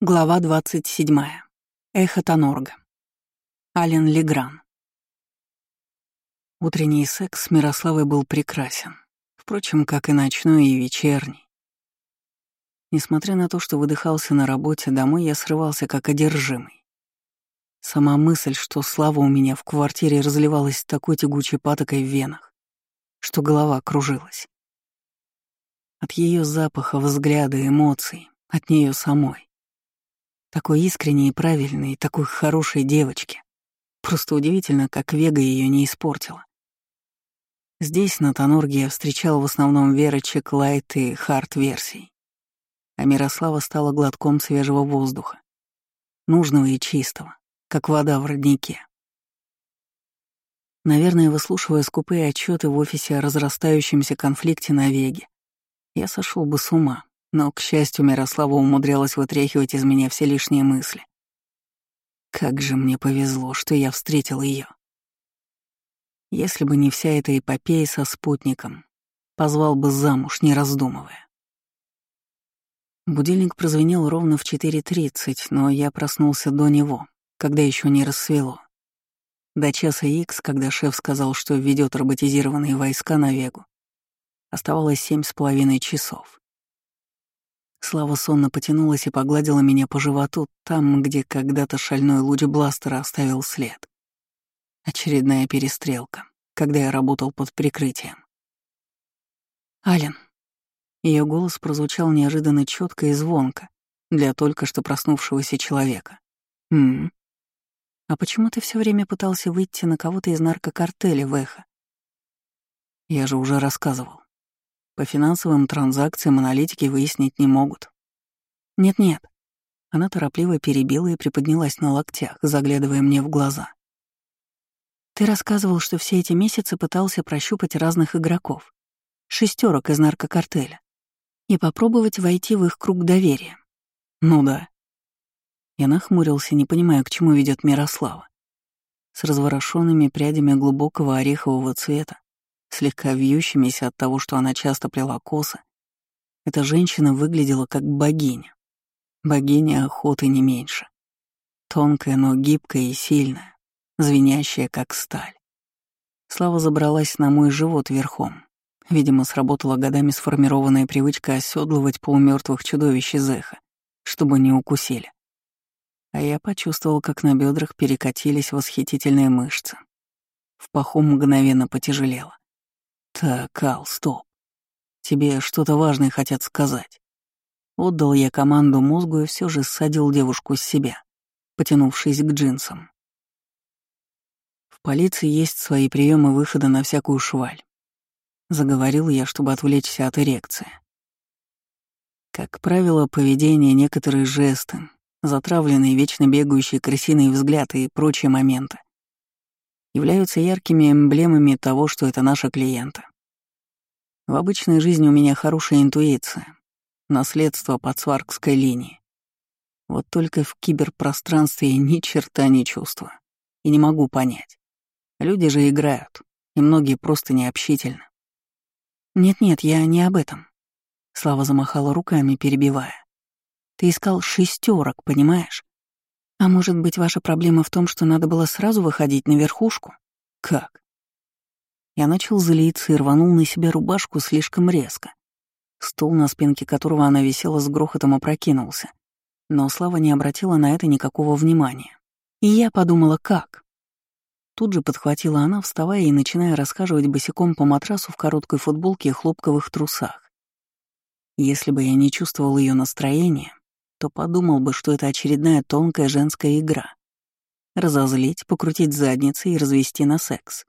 Глава 27. Эхо Тонорга. Ален Легран. Утренний секс с Мирославой был прекрасен, впрочем, как и ночной и вечерний. Несмотря на то, что выдыхался на работе, домой я срывался как одержимый. Сама мысль, что слава у меня в квартире разливалась такой тягучей патокой в венах, что голова кружилась. От ее запаха, взгляда, эмоций, от нее самой такой искренней и правильной, такой хорошей девочки. Просто удивительно, как Вега ее не испортила. Здесь, на Тонорге, я встречал в основном верочек, лайт и хард-версий. А Мирослава стала глотком свежего воздуха. Нужного и чистого, как вода в роднике. Наверное, выслушивая скупые отчеты в офисе о разрастающемся конфликте на Веге, я сошел бы с ума, но, к счастью, Мирослава умудрялась вытряхивать из меня все лишние мысли. Как же мне повезло, что я встретил ее. Если бы не вся эта эпопея со спутником, позвал бы замуж, не раздумывая. Будильник прозвенел ровно в 4.30, но я проснулся до него, когда еще не рассвело. До часа Икс, когда шеф сказал, что ведет роботизированные войска на Вегу, оставалось семь с половиной часов. Слава сонно потянулась и погладила меня по животу, там, где когда-то шальной луч бластера оставил след. Очередная перестрелка, когда я работал под прикрытием. «Ален». Ее голос прозвучал неожиданно четко и звонко для только что проснувшегося человека. «М, А почему ты все время пытался выйти на кого-то из наркокартеля в эхо?» «Я же уже рассказывал. По финансовым транзакциям аналитики выяснить не могут. Нет-нет. Она торопливо перебила и приподнялась на локтях, заглядывая мне в глаза. Ты рассказывал, что все эти месяцы пытался прощупать разных игроков, шестерок из наркокартеля, и попробовать войти в их круг доверия. Ну да. Я нахмурился, не понимая, к чему ведет Мирослава. С разворошенными прядями глубокого орехового цвета, слегка вьющимися от того, что она часто плела косы, эта женщина выглядела как богиня. Богиня охоты не меньше. Тонкая, но гибкая и сильная, звенящая, как сталь. Слава забралась на мой живот верхом. Видимо, сработала годами сформированная привычка оседлывать полумертвых чудовищ из эха, чтобы не укусили. А я почувствовал, как на бедрах перекатились восхитительные мышцы. В паху мгновенно потяжелело. «Так, Ал, стоп. Тебе что-то важное хотят сказать». Отдал я команду мозгу и все же ссадил девушку с себя, потянувшись к джинсам. В полиции есть свои приемы выхода на всякую шваль. Заговорил я, чтобы отвлечься от эрекции. Как правило, поведение, некоторые жесты, затравленные, вечно бегающие крысиные взгляды и прочие моменты являются яркими эмблемами того, что это наши клиенты. В обычной жизни у меня хорошая интуиция, наследство подсваркской линии. Вот только в киберпространстве ни черта не чувствую и не могу понять. Люди же играют, и многие просто необщительны. «Нет-нет, я не об этом», — Слава замахала руками, перебивая. «Ты искал шестерок, понимаешь? А может быть, ваша проблема в том, что надо было сразу выходить на верхушку? Как? Я начал злиться и рванул на себя рубашку слишком резко. Стул, на спинке которого она висела, с грохотом опрокинулся. Но Слава не обратила на это никакого внимания. И я подумала, как? Тут же подхватила она, вставая и начиная расхаживать босиком по матрасу в короткой футболке и хлопковых трусах. Если бы я не чувствовал ее настроения, то подумал бы, что это очередная тонкая женская игра. Разозлить, покрутить задницей и развести на секс.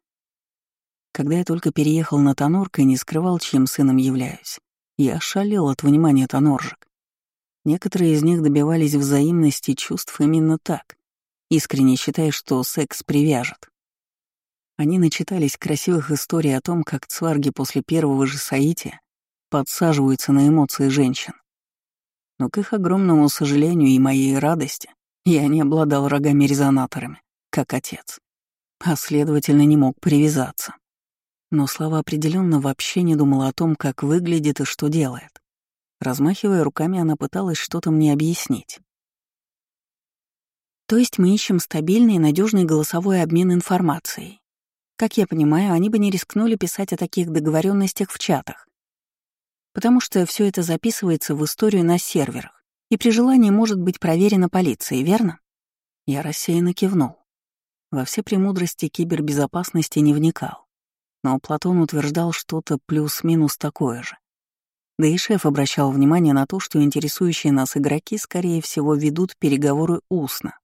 Когда я только переехал на Тонорк и не скрывал, чьим сыном являюсь, я шалел от внимания тоноржек. Некоторые из них добивались взаимности чувств именно так, искренне считая, что секс привяжет. Они начитались красивых историй о том, как цварги после первого же соития подсаживаются на эмоции женщин. Но к их огромному сожалению и моей радости я не обладал рогами-резонаторами, как отец, а следовательно не мог привязаться. Но Слава определенно вообще не думала о том, как выглядит и что делает. Размахивая руками, она пыталась что-то мне объяснить. То есть мы ищем стабильный и надежный голосовой обмен информацией. Как я понимаю, они бы не рискнули писать о таких договоренностях в чатах. Потому что все это записывается в историю на серверах и при желании может быть проверено полицией, верно? Я рассеянно кивнул. Во все премудрости кибербезопасности не вникал. Но Платон утверждал что-то плюс-минус такое же. Да и шеф обращал внимание на то, что интересующие нас игроки, скорее всего, ведут переговоры устно.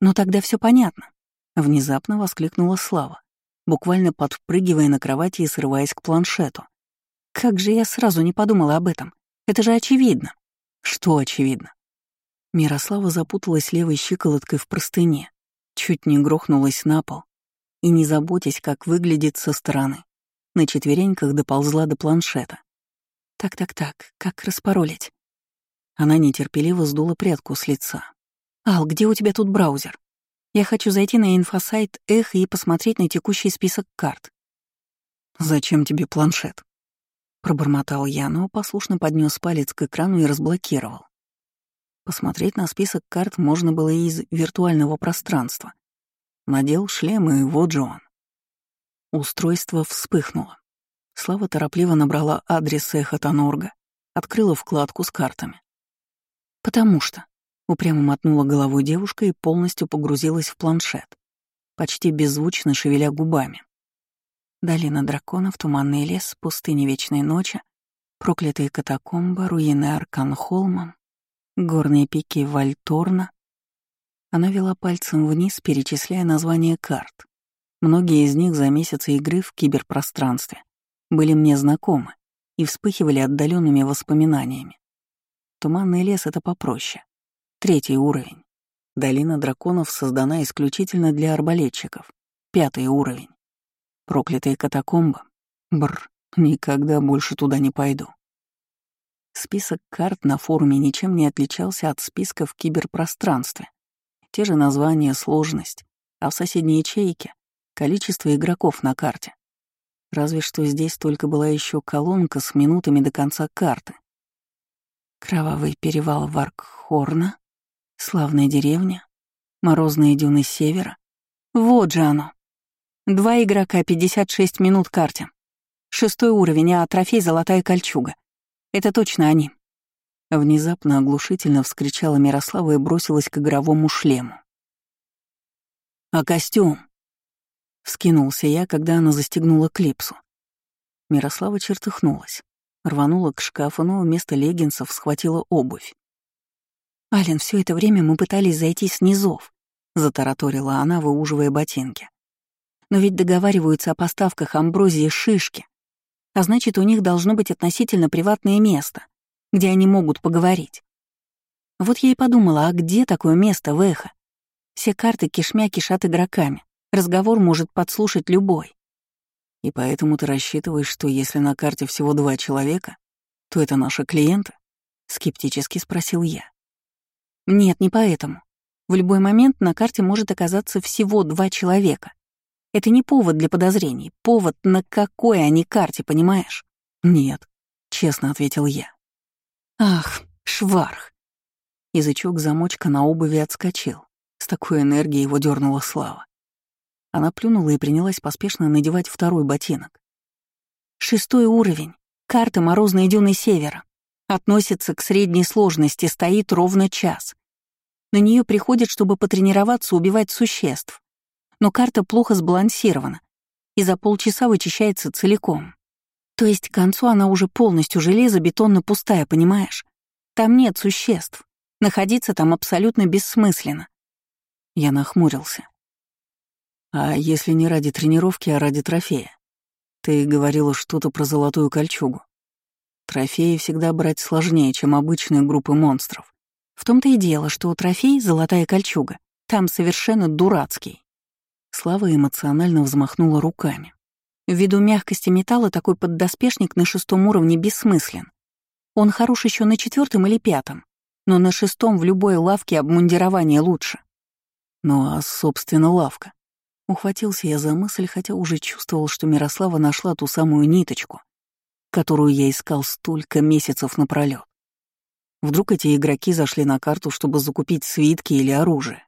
«Ну тогда все понятно», — внезапно воскликнула Слава, буквально подпрыгивая на кровати и срываясь к планшету. «Как же я сразу не подумала об этом? Это же очевидно». «Что очевидно?» Мирослава запуталась левой щиколоткой в простыне, чуть не грохнулась на пол и, не заботясь, как выглядит со стороны, на четвереньках доползла до планшета. «Так-так-так, как распоролить?» Она нетерпеливо сдула прядку с лица, «Ал, где у тебя тут браузер? Я хочу зайти на инфосайт Эх и посмотреть на текущий список карт». «Зачем тебе планшет?» Пробормотал я, но послушно поднес палец к экрану и разблокировал. Посмотреть на список карт можно было из виртуального пространства. Надел шлем, и вот же он. Устройство вспыхнуло. Слава торопливо набрала адрес Эхо Тонорга, открыла вкладку с картами. «Потому что», Упрямо мотнула головой девушка и полностью погрузилась в планшет, почти беззвучно шевеля губами. Долина драконов, туманный лес, пустыни вечной ночи, проклятые катакомбы, руины Арканхолма, горные пики Вальторна. Она вела пальцем вниз, перечисляя названия карт. Многие из них за месяцы игры в киберпространстве были мне знакомы и вспыхивали отдаленными воспоминаниями. Туманный лес — это попроще. Третий уровень. Долина драконов создана исключительно для арбалетчиков. Пятый уровень. Проклятые катакомбы. Бр, никогда больше туда не пойду. Список карт на форуме ничем не отличался от списка в киберпространстве. Те же названия, сложность, а в соседней ячейке — количество игроков на карте. Разве что здесь только была еще колонка с минутами до конца карты. Кровавый перевал Варкхорна, Славная деревня, морозные дюны севера. Вот же оно. Два игрока, 56 минут карте. Шестой уровень, а трофей — золотая кольчуга. Это точно они. Внезапно оглушительно вскричала Мирослава и бросилась к игровому шлему. «А костюм?» Вскинулся я, когда она застегнула клипсу. Мирослава чертыхнулась, рванула к шкафу, но вместо леггинсов схватила обувь. «Ален, все это время мы пытались зайти с низов», — затараторила она, выуживая ботинки. «Но ведь договариваются о поставках амброзии шишки, а значит, у них должно быть относительно приватное место, где они могут поговорить. Вот я и подумала, а где такое место в эхо? Все карты кишмя кишат игроками, разговор может подслушать любой. И поэтому ты рассчитываешь, что если на карте всего два человека, то это наши клиенты? Скептически спросил я. Нет, не поэтому. В любой момент на карте может оказаться всего два человека. Это не повод для подозрений, повод на какой они карте, понимаешь? Нет, честно ответил я. Ах, шварх. Язычок замочка на обуви отскочил. С такой энергией его дернула Слава. Она плюнула и принялась поспешно надевать второй ботинок. Шестой уровень. Карта «Морозные дюны Севера». Относится к средней сложности, стоит ровно час. На нее приходит, чтобы потренироваться убивать существ. Но карта плохо сбалансирована и за полчаса вычищается целиком. То есть к концу она уже полностью железобетонно пустая, понимаешь? Там нет существ. Находиться там абсолютно бессмысленно. Я нахмурился. А если не ради тренировки, а ради трофея? Ты говорила что-то про золотую кольчугу. Трофеи всегда брать сложнее, чем обычные группы монстров. В том-то и дело, что трофей — золотая кольчуга. Там совершенно дурацкий. Слава эмоционально взмахнула руками. Ввиду мягкости металла такой поддоспешник на шестом уровне бессмыслен. Он хорош еще на четвертом или пятом, но на шестом в любой лавке обмундирование лучше. Ну а, собственно, лавка. Ухватился я за мысль, хотя уже чувствовал, что Мирослава нашла ту самую ниточку, которую я искал столько месяцев напролёт. Вдруг эти игроки зашли на карту, чтобы закупить свитки или оружие?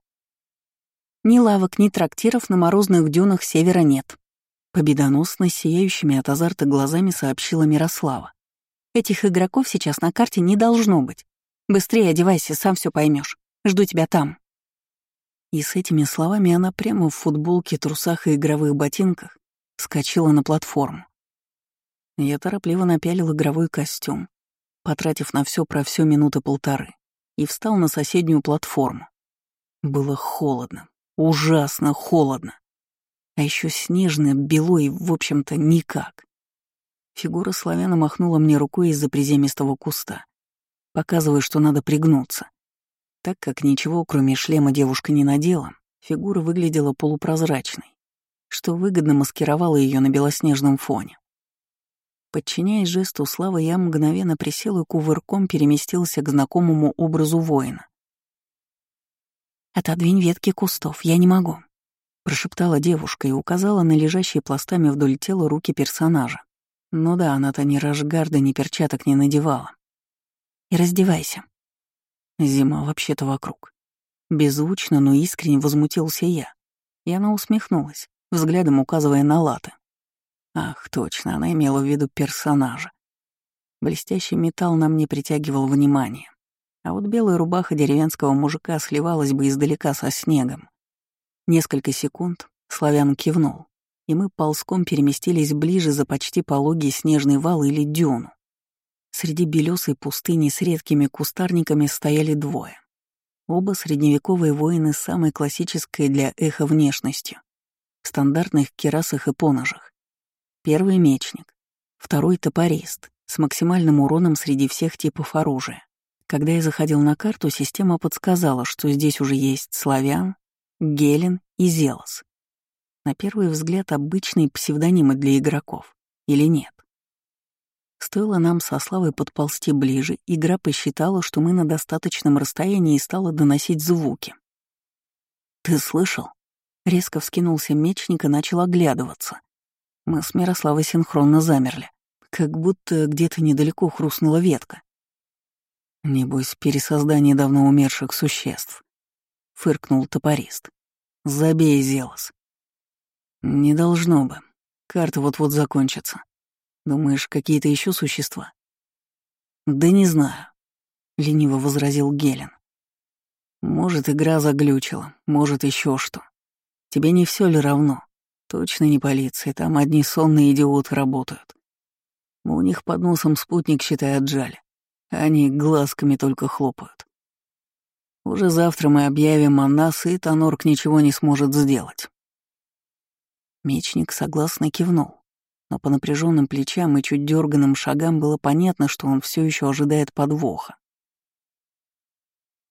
Ни лавок, ни трактиров на морозных дюнах севера нет. Победоносно, сияющими от азарта глазами сообщила Мирослава. Этих игроков сейчас на карте не должно быть. Быстрее одевайся, сам все поймешь. Жду тебя там. И с этими словами она прямо в футболке, трусах и игровых ботинках вскочила на платформу. Я торопливо напялил игровой костюм, потратив на все про все минуты полторы, и встал на соседнюю платформу. Было холодно, ужасно холодно. А еще снежно, бело и, в общем-то, никак. Фигура славяна махнула мне рукой из-за приземистого куста, показывая, что надо пригнуться. Так как ничего, кроме шлема, девушка не надела, фигура выглядела полупрозрачной, что выгодно маскировало ее на белоснежном фоне. Подчиняясь жесту Славы, я мгновенно присел и кувырком переместился к знакомому образу воина. «Отодвинь ветки кустов, я не могу», — прошептала девушка и указала на лежащие пластами вдоль тела руки персонажа. Ну да, она-то ни рашгарда, ни перчаток не надевала. «И раздевайся», Зима вообще-то вокруг. Беззвучно, но искренне возмутился я. И она усмехнулась, взглядом указывая на латы. Ах, точно, она имела в виду персонажа. Блестящий металл нам не притягивал внимания. А вот белая рубаха деревенского мужика сливалась бы издалека со снегом. Несколько секунд славян кивнул, и мы ползком переместились ближе за почти пологий снежный вал или дюну. Среди белесой пустыни с редкими кустарниками стояли двое. Оба средневековые воины с самой классической для эха внешностью, в стандартных керасах и поножах. Первый — мечник, второй — топорист, с максимальным уроном среди всех типов оружия. Когда я заходил на карту, система подсказала, что здесь уже есть славян, гелен и зелос. На первый взгляд обычные псевдонимы для игроков. Или нет? Стоило нам со Славой подползти ближе, игра посчитала, что мы на достаточном расстоянии и стала доносить звуки. «Ты слышал?» Резко вскинулся мечник и начал оглядываться. Мы с Мирославой синхронно замерли, как будто где-то недалеко хрустнула ветка. «Небось, пересоздание давно умерших существ», — фыркнул топорист. «Забей, Зелос». «Не должно бы. Карта вот-вот закончится. Думаешь, какие-то еще существа? Да не знаю, лениво возразил Гелен. Может, игра заглючила, может, еще что. Тебе не все ли равно? Точно не полиция, там одни сонные идиоты работают. У них под носом спутник, считай, отжали. Они глазками только хлопают. Уже завтра мы объявим о нас, и Тонорк ничего не сможет сделать. Мечник согласно кивнул но по напряженным плечам и чуть дерганным шагам было понятно, что он все еще ожидает подвоха.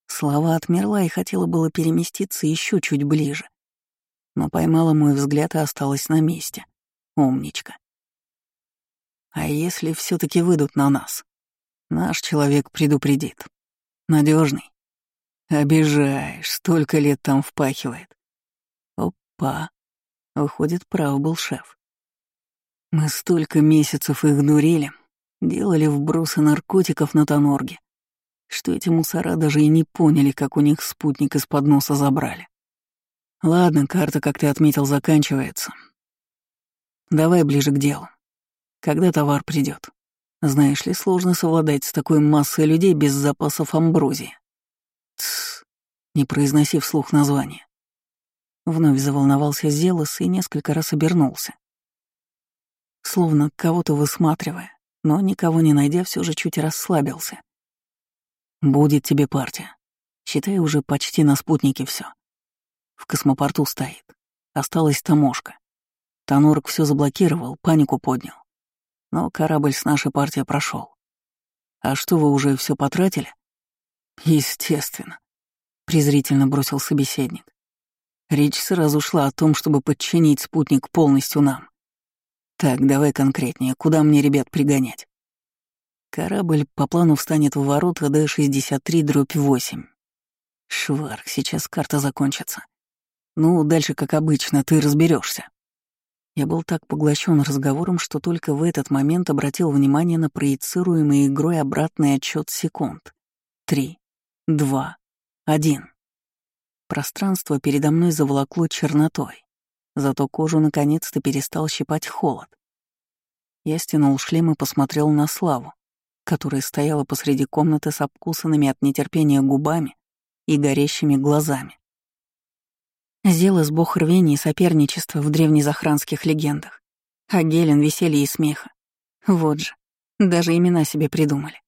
Слова отмерла и хотела было переместиться еще чуть ближе, но поймала мой взгляд и осталась на месте. Умничка. А если все таки выйдут на нас? Наш человек предупредит. Надежный. Обижаешь, столько лет там впахивает. Опа. Выходит, прав был шеф. Мы столько месяцев их дурили, делали вбросы наркотиков на Тонорге, что эти мусора даже и не поняли, как у них спутник из-под носа забрали. Ладно, карта, как ты отметил, заканчивается. Давай ближе к делу. Когда товар придет? Знаешь ли, сложно совладать с такой массой людей без запасов амброзии. Тссс, не произноси вслух название. Вновь заволновался Зелос и несколько раз обернулся словно кого-то высматривая, но никого не найдя, все же чуть расслабился. «Будет тебе партия. Считай, уже почти на спутнике все. В космопорту стоит. Осталась таможка. Танорк все заблокировал, панику поднял. Но корабль с нашей партией прошел. А что, вы уже все потратили? Естественно, презрительно бросил собеседник. Речь сразу шла о том, чтобы подчинить спутник полностью нам. Так, давай конкретнее, куда мне ребят пригонять? Корабль по плану встанет в ворота Д-63-8. Шварк, сейчас карта закончится. Ну, дальше, как обычно, ты разберешься. Я был так поглощен разговором, что только в этот момент обратил внимание на проецируемый игрой обратный отчет секунд. три, два, один. Пространство передо мной заволокло чернотой, зато кожу наконец-то перестал щипать холод. Я стянул шлем и посмотрел на Славу, которая стояла посреди комнаты с обкусанными от нетерпения губами и горящими глазами. Зелос — бог рвения и соперничества в древнезахранских легендах, а Гелен — веселье и смеха. Вот же, даже имена себе придумали.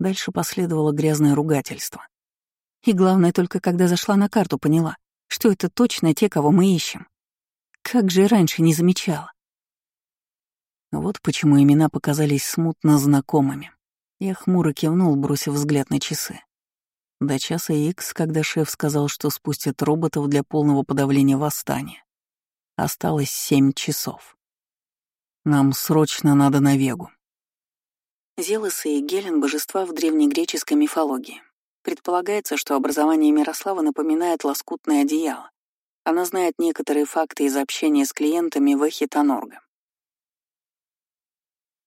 Дальше последовало грязное ругательство. И главное, только когда зашла на карту, поняла, что это точно те, кого мы ищем. Как же раньше не замечала. Вот почему имена показались смутно знакомыми. Я хмуро кивнул, бросив взгляд на часы. До часа Икс, когда шеф сказал, что спустят роботов для полного подавления восстания. Осталось семь часов. Нам срочно надо на Вегу. Зелосы и Гелен — божества в древнегреческой мифологии. Предполагается, что образование Мирослава напоминает лоскутное одеяло. Она знает некоторые факты из общения с клиентами в Эхитонорга.